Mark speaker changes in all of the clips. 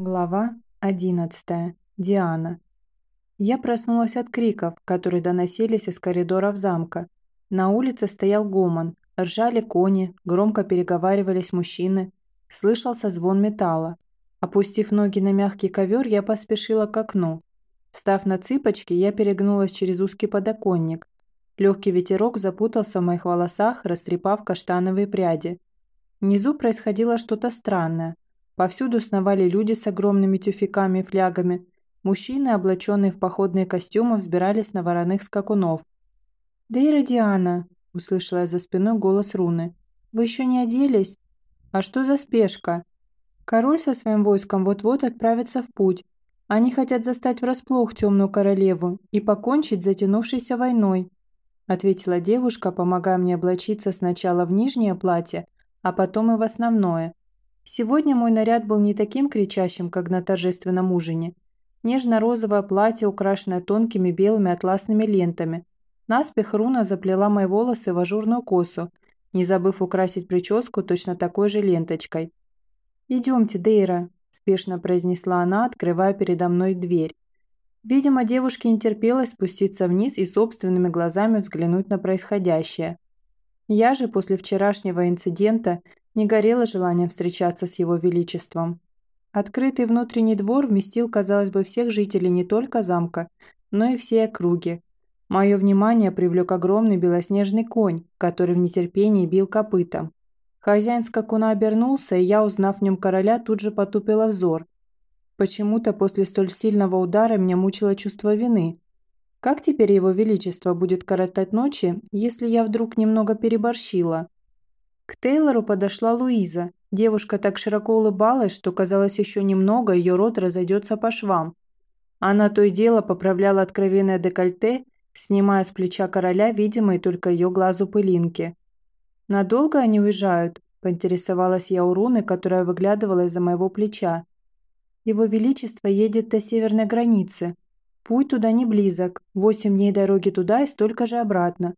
Speaker 1: Глава 11. Диана. Я проснулась от криков, которые доносились из коридоров замка. На улице стоял гомон, ржали кони, громко переговаривались мужчины, слышался звон металла. Опустив ноги на мягкий ковер, я поспешила к окну. Встав на цыпочки, я перегнулась через узкий подоконник. Легкий ветерок запутался в моих волосах, растрепав каштановые пряди. Внизу происходило что-то странное – Повсюду сновали люди с огромными тюфяками и флягами. Мужчины, облаченные в походные костюмы, взбирались на вороных скакунов. «Дейра Диана!» – услышала я за спиной голос Руны. «Вы еще не оделись? А что за спешка? Король со своим войском вот-вот отправится в путь. Они хотят застать врасплох темную королеву и покончить затянувшейся войной», – ответила девушка, помогая мне облачиться сначала в нижнее платье, а потом и в основное. Сегодня мой наряд был не таким кричащим, как на торжественном ужине. Нежно-розовое платье, украшенное тонкими белыми атласными лентами. Наспех Руна заплела мои волосы в ажурную косу, не забыв украсить прическу точно такой же ленточкой. «Идемте, Дейра», – спешно произнесла она, открывая передо мной дверь. Видимо, девушке не терпелось спуститься вниз и собственными глазами взглянуть на происходящее. Я же после вчерашнего инцидента не горело желанием встречаться с его величеством. Открытый внутренний двор вместил, казалось бы, всех жителей не только замка, но и всей округи. Мое внимание привлек огромный белоснежный конь, который в нетерпении бил копытом. Хозяин скакуна обернулся, и я, узнав в нем короля, тут же потупила взор. Почему-то после столь сильного удара меня мучило чувство вины. Как теперь его величество будет коротать ночи, если я вдруг немного переборщила? К Тейлору подошла Луиза. Девушка так широко улыбалась, что казалось еще немного, ее рот разойдется по швам. Она то и дело поправляла откровенное декольте, снимая с плеча короля видимые только ее глазу пылинки. «Надолго они уезжают?» – поинтересовалась я у Руны, которая выглядывала из-за моего плеча. «Его Величество едет до северной границы. Путь туда не близок. Восемь дней дороги туда и столько же обратно.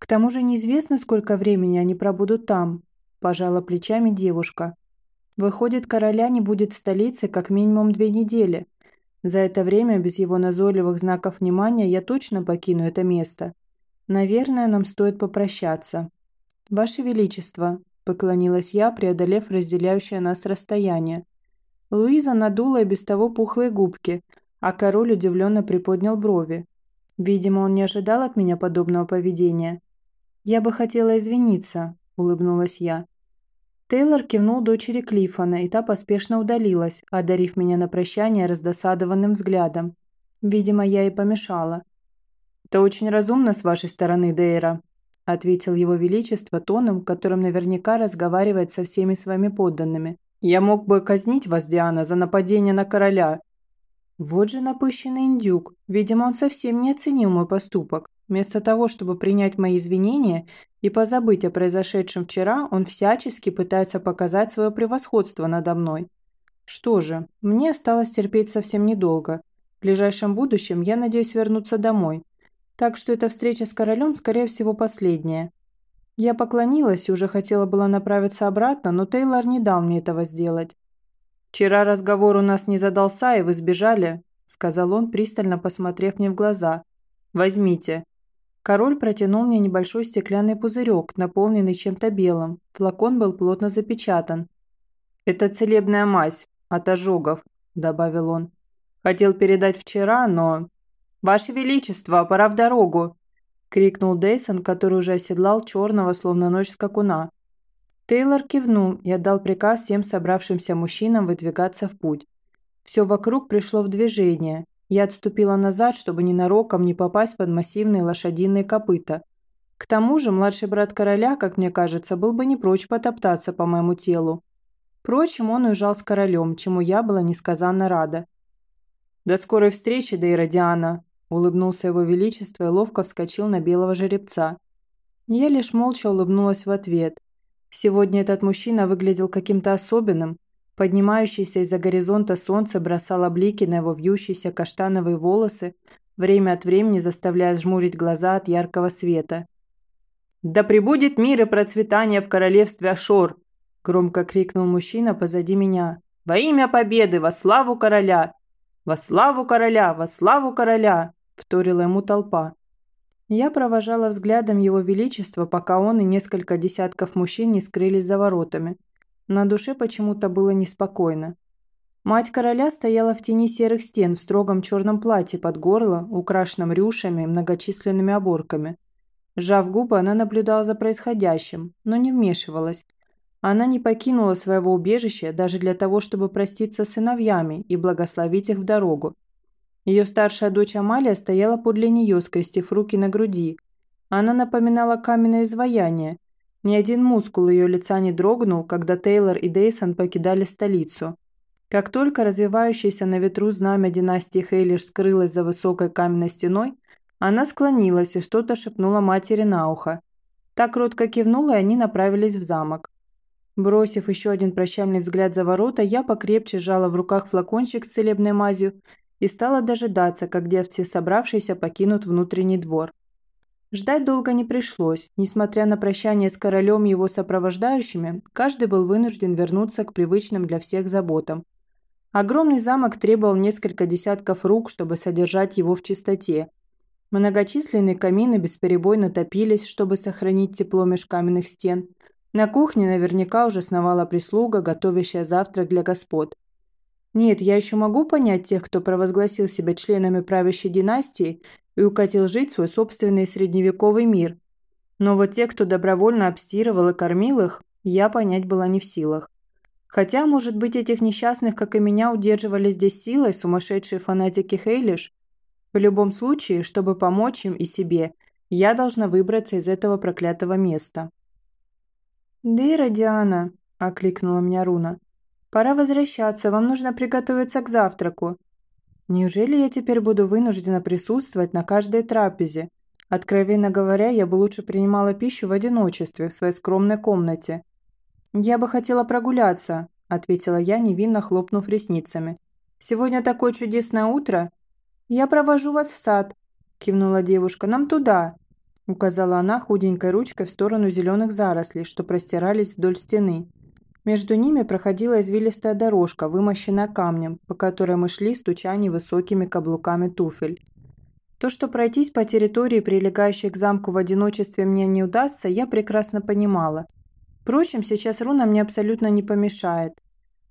Speaker 1: К тому же неизвестно, сколько времени они пробудут там, пожала плечами девушка. Выходит, короля не будет в столице как минимум две недели. За это время, без его назойливых знаков внимания, я точно покину это место. Наверное, нам стоит попрощаться. Ваше Величество, поклонилась я, преодолев разделяющее нас расстояние. Луиза надула и без того пухлые губки, а король удивленно приподнял брови. Видимо, он не ожидал от меня подобного поведения. «Я бы хотела извиниться», – улыбнулась я. Тейлор кивнул дочери Клиффона, и та поспешно удалилась, одарив меня на прощание раздосадованным взглядом. Видимо, я и помешала. «Это очень разумно с вашей стороны, Дейра», – ответил его величество тоном, которым наверняка разговаривает со всеми своими подданными. «Я мог бы казнить вас, Диана, за нападение на короля». Вот же напыщенный индюк. Видимо, он совсем не оценил мой поступок. Вместо того, чтобы принять мои извинения и позабыть о произошедшем вчера, он всячески пытается показать свое превосходство надо мной. Что же, мне осталось терпеть совсем недолго. В ближайшем будущем я надеюсь вернуться домой. Так что эта встреча с королем, скорее всего, последняя. Я поклонилась и уже хотела было направиться обратно, но Тейлор не дал мне этого сделать. «Вчера разговор у нас не задался, и вы сбежали», – сказал он, пристально посмотрев мне в глаза. «Возьмите. Король протянул мне небольшой стеклянный пузырек, наполненный чем-то белым. Флакон был плотно запечатан. «Это целебная мазь от ожогов», – добавил он. «Хотел передать вчера, но...» «Ваше Величество, пора в дорогу!» – крикнул Дейсон, который уже оседлал черного, словно ночь скакуна. Тейлор кивнул и отдал приказ всем собравшимся мужчинам выдвигаться в путь. Все вокруг пришло в движение. Я отступила назад, чтобы ненароком не попасть под массивные лошадиные копыта. К тому же младший брат короля, как мне кажется, был бы не прочь потоптаться по моему телу. Впрочем, он уезжал с королем, чему я была несказанно рада. «До скорой встречи, Дейра Диана!» – улыбнулся его величество и ловко вскочил на белого жеребца. Я лишь молча улыбнулась в ответ. Сегодня этот мужчина выглядел каким-то особенным, Поднимающееся из-за горизонта солнце бросало блики на его вьющиеся каштановые волосы, время от времени заставляя жмурить глаза от яркого света. «Да пребудет мир и процветание в королевстве Ашор!» – громко крикнул мужчина позади меня. «Во имя победы! Во славу короля! Во славу короля! Во славу короля!» – вторила ему толпа. Я провожала взглядом его величество, пока он и несколько десятков мужчин не скрылись за воротами. На душе почему-то было неспокойно. Мать короля стояла в тени серых стен в строгом черном платье под горло, украшенном рюшами и многочисленными оборками. Сжав губы, она наблюдала за происходящим, но не вмешивалась. Она не покинула своего убежища даже для того, чтобы проститься с сыновьями и благословить их в дорогу. Ее старшая дочь Амалия стояла подле нее, скрестив руки на груди. Она напоминала каменное изваяние. Ни один мускул ее лица не дрогнул, когда Тейлор и Дейсон покидали столицу. Как только развивающееся на ветру знамя династии Хейлиш скрылось за высокой каменной стеной, она склонилась и что-то шепнула матери на ухо. Так кротко кивнула, и они направились в замок. Бросив еще один прощальный взгляд за ворота, я покрепче сжала в руках флакончик с целебной мазью и стала дожидаться, когда все собравшиеся покинут внутренний двор. Ждать долго не пришлось. Несмотря на прощание с королем и его сопровождающими, каждый был вынужден вернуться к привычным для всех заботам. Огромный замок требовал несколько десятков рук, чтобы содержать его в чистоте, Многочисленные камины бесперебойно топились, чтобы сохранить тепло меж каменных стен. На кухне наверняка уже сновала прислуга, готовящая завтрак для господ. Нет, я еще могу понять тех, кто провозгласил себя членами правящей династии и укатил жить свой собственный средневековый мир. Но вот те, кто добровольно обстирывал и кормил их, я понять была не в силах. Хотя, может быть, этих несчастных, как и меня, удерживали здесь силой сумасшедшие фанатики Хейлиш? В любом случае, чтобы помочь им и себе, я должна выбраться из этого проклятого места. «Дейра Диана», – окликнула меня Руна. «Пора возвращаться, вам нужно приготовиться к завтраку». Неужели я теперь буду вынуждена присутствовать на каждой трапезе? Откровенно говоря, я бы лучше принимала пищу в одиночестве, в своей скромной комнате. «Я бы хотела прогуляться», – ответила я, невинно хлопнув ресницами. «Сегодня такое чудесное утро. «Я провожу вас в сад», – кивнула девушка. «Нам туда», – указала она худенькой ручкой в сторону зеленых зарослей, что простирались вдоль стены. Между ними проходила извилистая дорожка, вымощенная камнем, по которой мы шли, стуча невысокими каблуками туфель. То, что пройтись по территории, прилегающей к замку в одиночестве мне не удастся, я прекрасно понимала. Впрочем, сейчас руна мне абсолютно не помешает.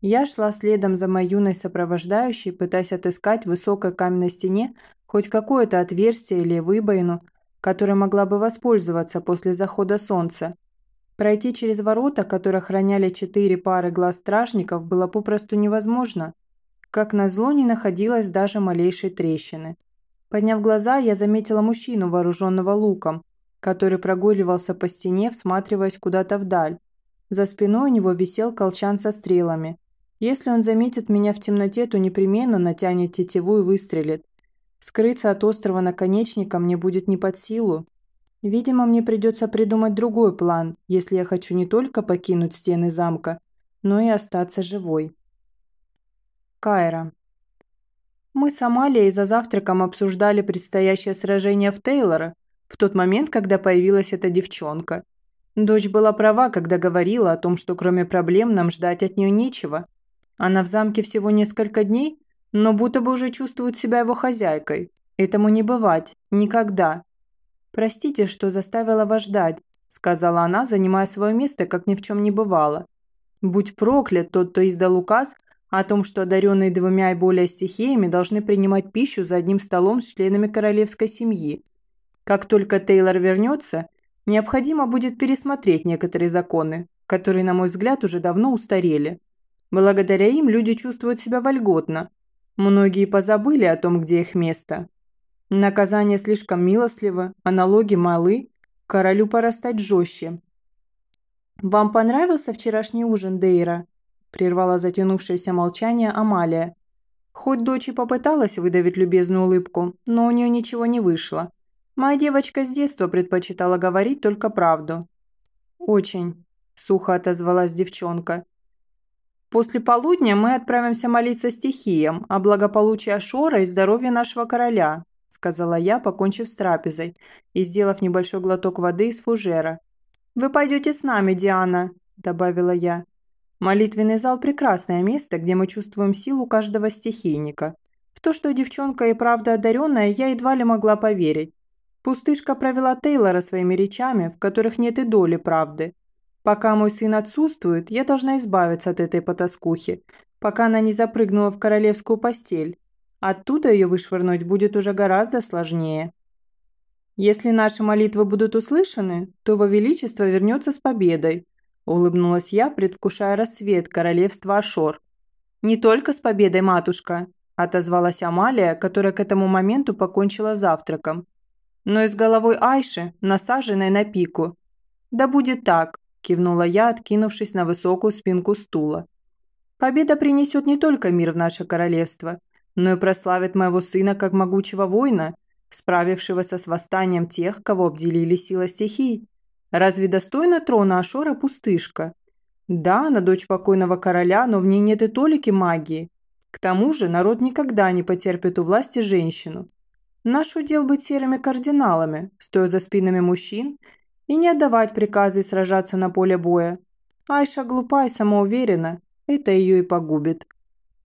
Speaker 1: Я шла следом за моей юной сопровождающей, пытаясь отыскать в высокой каменной стене хоть какое-то отверстие или выбоину, которой могла бы воспользоваться после захода солнца. Пройти через ворота, которые охраняли четыре пары глаз стражников, было попросту невозможно. Как назло, не находилось даже малейшей трещины. Подняв глаза, я заметила мужчину, вооруженного луком, который прогуливался по стене, всматриваясь куда-то вдаль. За спиной у него висел колчан со стрелами. Если он заметит меня в темноте, то непременно натянет тетиву и выстрелит. Скрыться от острова наконечника мне будет не под силу. Видимо, мне придется придумать другой план, если я хочу не только покинуть стены замка, но и остаться живой. Кайра. Мы с Амалией за завтраком обсуждали предстоящее сражение в Тейлора в тот момент, когда появилась эта девчонка. Дочь была права, когда говорила о том, что кроме проблем нам ждать от нее нечего – она в замке всего несколько дней, но будто бы уже чувствует себя его хозяйкой. Этому не бывать. Никогда. «Простите, что заставила вас ждать», – сказала она, занимая свое место, как ни в чем не бывало. «Будь проклят тот, кто издал указ о том, что одаренные двумя и более стихиями должны принимать пищу за одним столом с членами королевской семьи. Как только Тейлор вернется, необходимо будет пересмотреть некоторые законы, которые, на мой взгляд, уже давно устарели. Благодаря им люди чувствуют себя вольготно. Многие позабыли о том, где их место. Наказания слишком милостливы, а налоги малы. Королю пора стать жестче. «Вам понравился вчерашний ужин, Дейра?» – прервала затянувшееся молчание Амалия. Хоть дочь и попыталась выдавить любезную улыбку, но у нее ничего не вышло. Моя девочка с детства предпочитала говорить только правду. «Очень», – сухо отозвалась девчонка. После полудня мы отправимся молиться стихиям о благополучии Ашора и здоровье нашего короля», – сказала я, покончив с трапезой и сделав небольшой глоток воды из фужера. «Вы пойдете с нами, Диана», – добавила я. Молитвенный зал – прекрасное место, где мы чувствуем силу каждого стихийника. В то, что девчонка и правда одаренная, я едва ли могла поверить. Пустышка провела Тейлора своими речами, в которых нет и доли правды. Пока мой сын отсутствует, я должна избавиться от этой потаскухи, пока она не запрыгнула в королевскую постель. Оттуда ее вышвырнуть будет уже гораздо сложнее. Если наши молитвы будут услышаны, то во величество вернется с победой, улыбнулась я, предвкушая рассвет королевства Ашор. Не только с победой, матушка, отозвалась Амалия, которая к этому моменту покончила завтраком, но и с головой Айши, насаженной на пику. Да будет так, кивнула я, откинувшись на высокую спинку стула. Победа принесет не только мир в наше королевство, но и прославит моего сына как могучего воина, справившегося с восстанием тех, кого обделили сила стихий. Разве достойна трона Ашора пустышка? Да, она дочь покойного короля, но в ней нет и толики магии. К тому же народ никогда не потерпит у власти женщину. Наш удел быть серыми кардиналами, стоя за спинами мужчин, и не отдавать приказы сражаться на поле боя. Айша глупа и самоуверена, это ее и погубит.